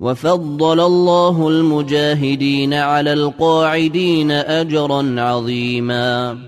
وفضل الله المجاهدين على القاعدين اجرا عظيما.